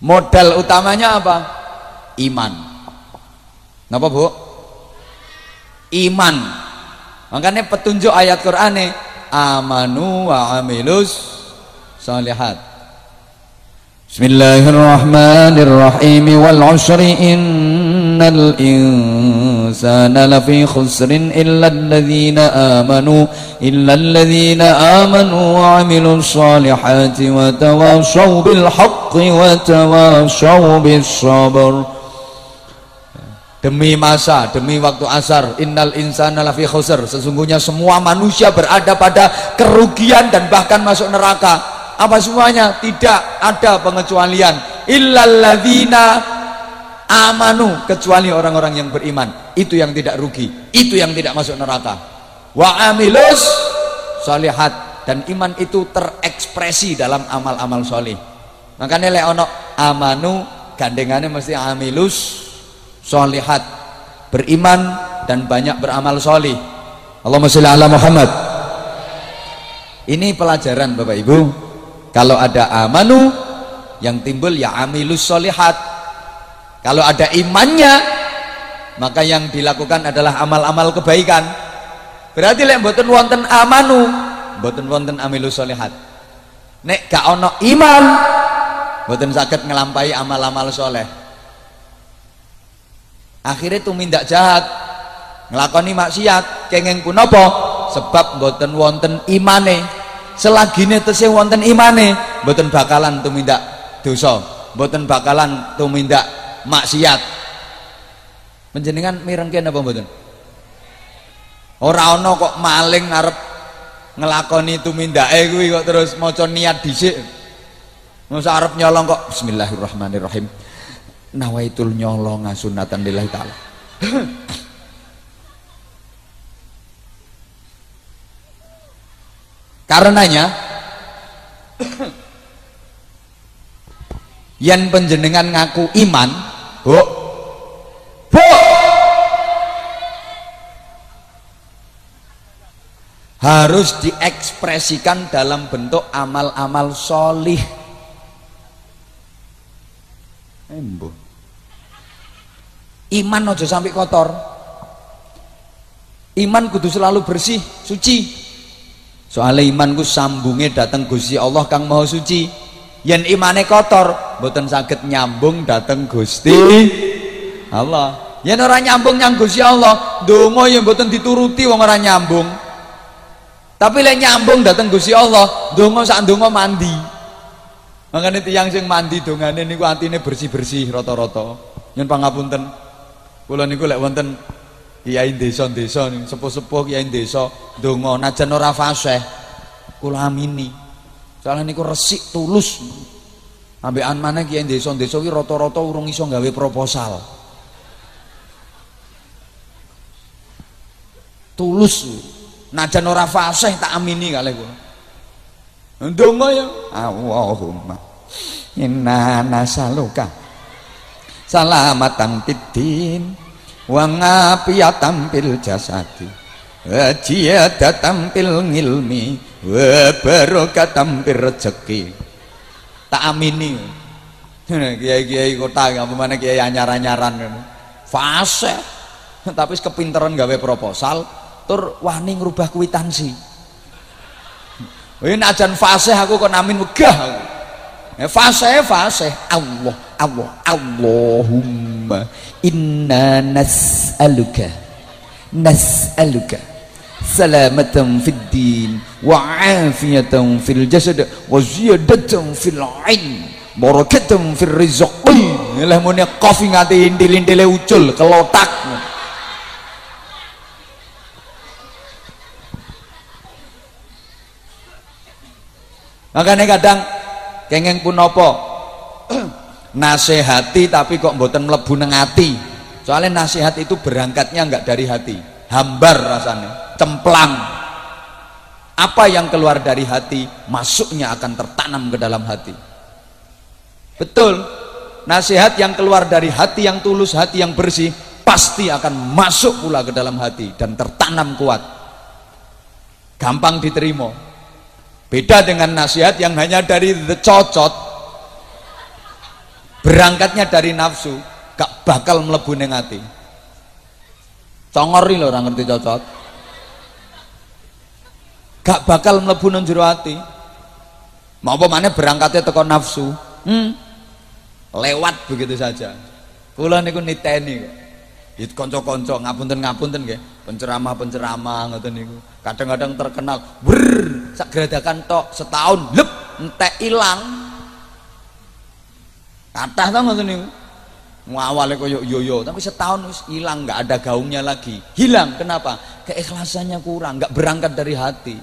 modal utamanya apa? Iman. Ngapa bu? Iman. Makanya petunjuk ayat Quran nih amanu wa amilus salihat. Bismillahirrahmanirrahim. Wal ushri innal insana lafi khusrin illa alladhina amanu illa alladhina amanu wa amilus salihati wa tawasaw bil بالحق وتواصوا بالصبر Demi masa, demi waktu asar, innal insana lafi khusr. Sesungguhnya semua manusia berada pada kerugian dan bahkan masuk neraka apa semuanya tidak ada pengecualian illalladzina amanu kecuali orang-orang yang beriman itu yang tidak rugi itu yang tidak masuk neraka wa amilus solihat dan iman itu terekspresi dalam amal-amal solih makanya lek ono amanu gandengannya mesti amilus solihat beriman dan banyak beramal solih. Allahumma sholli ala Muhammad. Ini pelajaran Bapak Ibu. Kalau ada amanu yang timbul ya amilus solihat. Kalau ada imannya maka yang dilakukan adalah amal-amal kebaikan. Berarti lek mboten wonten amanu mboten wonten amilus solihat. Nek gak ono iman mboten sakit ngelampai amal-amal soleh. Akhirnya tumindak jahat ngelakoni maksiat kengeng punapa? Sebab mboten wonten imane. Selagi netese wonten imane mboten bakalan tumindak dosa mboten bakalan tumindak maksiat. Menjenengan mirengke apa mboten? Ora ana kok maling ngarep ngelakoni tumindake kuwi kok terus maca niat dhisik masa arep nyolong kok. Bismillahirrahmanirrahim. Nawaitul nyolong sunatan lillahi taala. Karenanya yang penjenengan ngaku iman bu. Bu! Harus diekspresikan dalam bentuk amal-amal solih Embo. iman ojo sampai kotor. Iman kudu selalu bersih suci. Soalnya imanku sambungnya datang Gusti Allah kang maha suci. Yang imane kotor boten sakit nyambung datang Gusti Allah. Yang orang nyambung nyang Gusti Allah dongo yang boten dituruti wong orang nyambung. Tapi lek nyambung datang Gusti Allah dongo sak dongo mandi makanya tiang sing mandi dongane niku atine bersih-bersih rata-rata. Yen pangapunten. Kula niku lek wonten kiai desa-desa sepuh-sepuh kiai desa donga najan ora fasih kula amini. Soalnya niku resik tulus. Ambekan mana kiai desa-desa ki rata-rata urung iso gawe proposal. Tulus. Najan ora fasih tak amini kalih kula ndonga ya? Allahumma. Inna nasaluka. Salamatan fiddin wa ngafiyatan fil jasadi. Wa jiyadatan fil ngilmi. Wa barokatan fil rezeki tak amini. Kiai-kiai kota apa mana kiai anyar-anyaran fase. Tapi kepinteran gawe proposal tur wani ngrubah kwitansi ini ajan fase aku kok namin wegah aku. Fase fase Allah Allah Allahumma inna nas'aluka nas'aluka salamatan fid din wa afiyatan fil jasad wa ziyadatan fil ilm barakatan fil rizqi lah mun kofi ngati indil-indile ucul kelotak makanya kadang kengeng pun apa? Nasihati tapi kok mboten mlebu nang ati. Soalnya nasihat itu berangkatnya enggak dari hati. Hambar rasanya cemplang. Apa yang keluar dari hati masuknya akan tertanam ke dalam hati. Betul. Nasihat yang keluar dari hati yang tulus hati yang bersih pasti akan masuk pula ke dalam hati dan tertanam kuat. Gampang diterima beda dengan nasihat yang hanya dari the cocot. Berangkatnya dari nafsu gak bakal mlebu ning ati. Congor lho ora ngerti cocot. Gak bakal mlebu nang jero ati. Mau apa mana berangkatnya teko nafsu? Hmm? lewat begitu saja. Kula niku niteni itu konco-konco ngapunten-ngapunten nggih. Penceramah-penceramah ngoten niku. Kadang-kadang terkenal ber sak geradakan tok setahun lep entek ilang. Kathah to ngoten niku? Awalnya koyo yoyo tapi setahun hilang nggak ada gaungnya lagi. Hilang kenapa? Keikhlasannya kurang nggak berangkat dari hati.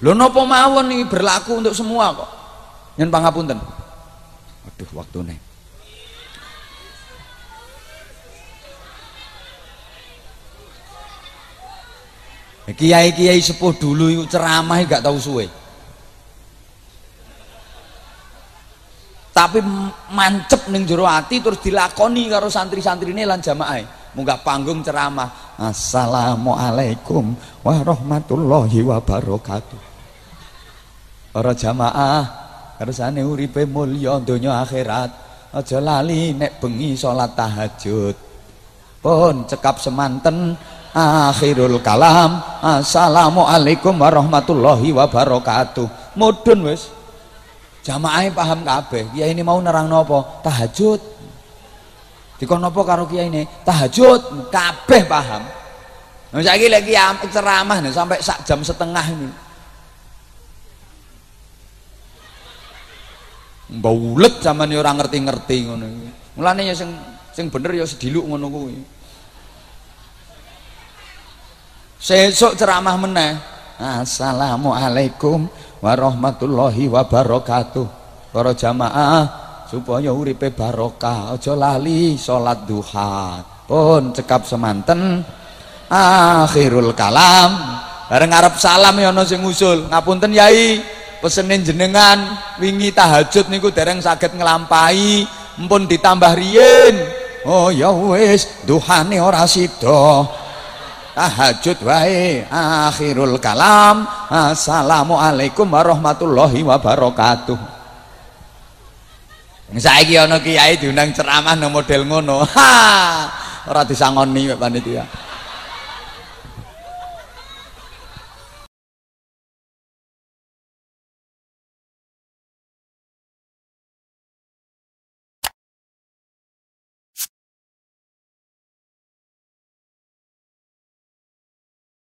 Lho napa mawon ini berlaku untuk semua kok. Yen pangapunten. Aduh waktune. Kiai-kiai sepuh dulu ceramah gak tahu suwe. Tapi mancep ning jero ati terus dilakoni karo santri-santrine lan jamaah. Munggah panggung ceramah. Assalamualaikum warahmatullahi wabarakatuh. Para jamaah kersane uripe mulya donya akhirat. Aja lali nek bengi salat tahajud. Pun cekap semanten akhirul kalam. Assalamualaikum warahmatullahi wabarakatuh. Mudun wis. Jamaah paham kabeh kiai ini mau nerang nopo tahajud. Dikon nopo karo kiai ini? Tahajud. Kabeh paham. Nah, saya lagi ceramah nih sampai sak jam setengah ini baulet zaman orang ngerti-ngerti ngono mulane ya sing sing bener ya sediluk ngono kuwi. Sesuk ceramah meneh. Assalamualaikum warahmatullahi wabarakatuh. Para jamaah supaya uripe barokah. Aja lali salat duha. Pun cekap semanten. Akhirul kalam. Bareng arep salam ya ana sing usul. Ngapunten yai pesenin jenengan wingi tahajud niku dereng saged ngelampai mpun ditambah riyin oh ya wis duhane ora sida. Tahajud wae akhirul kalam. Assalamualaikum warahmatullahi wabarakatuh. Saiki ana kiai diundang ceramah nang model ngono. Ha! Ora disangoni panitia